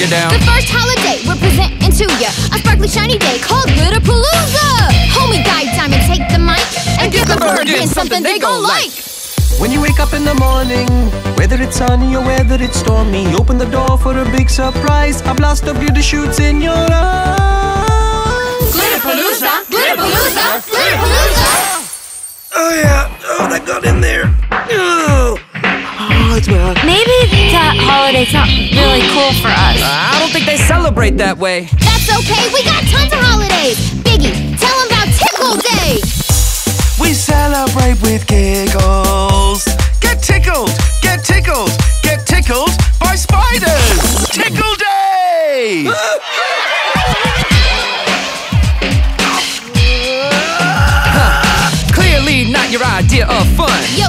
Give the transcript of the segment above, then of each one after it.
it down. The first holiday we're presenting to ya. A sparkly shiny day called Glitterpalooza. Homie Guy Diamond, take the mic and give the Bergen something they gon' like. When you wake up in the morning, whether it's sunny or whether it's stormy, open the door for a big surprise. A blast of glitter shoots in your eyes. Glitterpalooza, Glitterpalooza, that holiday's not really cool for us. I don't think they celebrate that way. That's okay, we got tons of holidays. Biggie, tell them about Tickle Day. We celebrate with giggles. Get tickled, get tickled, get tickled by spiders. Tickle Day! Clearly not your idea of fun. Yo,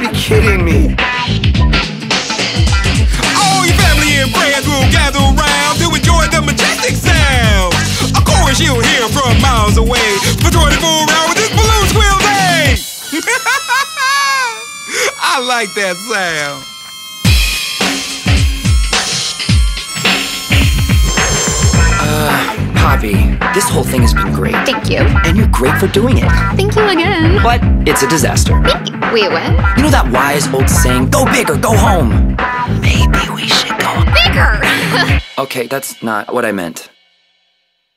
gotta be kidding me. All your family and friends will gather around to enjoy the majestic sound. Of course, you'll hear from miles away for 24 hours this balloon squeal day. I like that sound. Uh, Poppy, this whole thing has been great. Thank you. And you're great for doing it. Thank you again. But it's a disaster. Wait, what? You know that wise old saying, go big or go home? Maybe we should go. Bigger! Okay, that's not what I meant.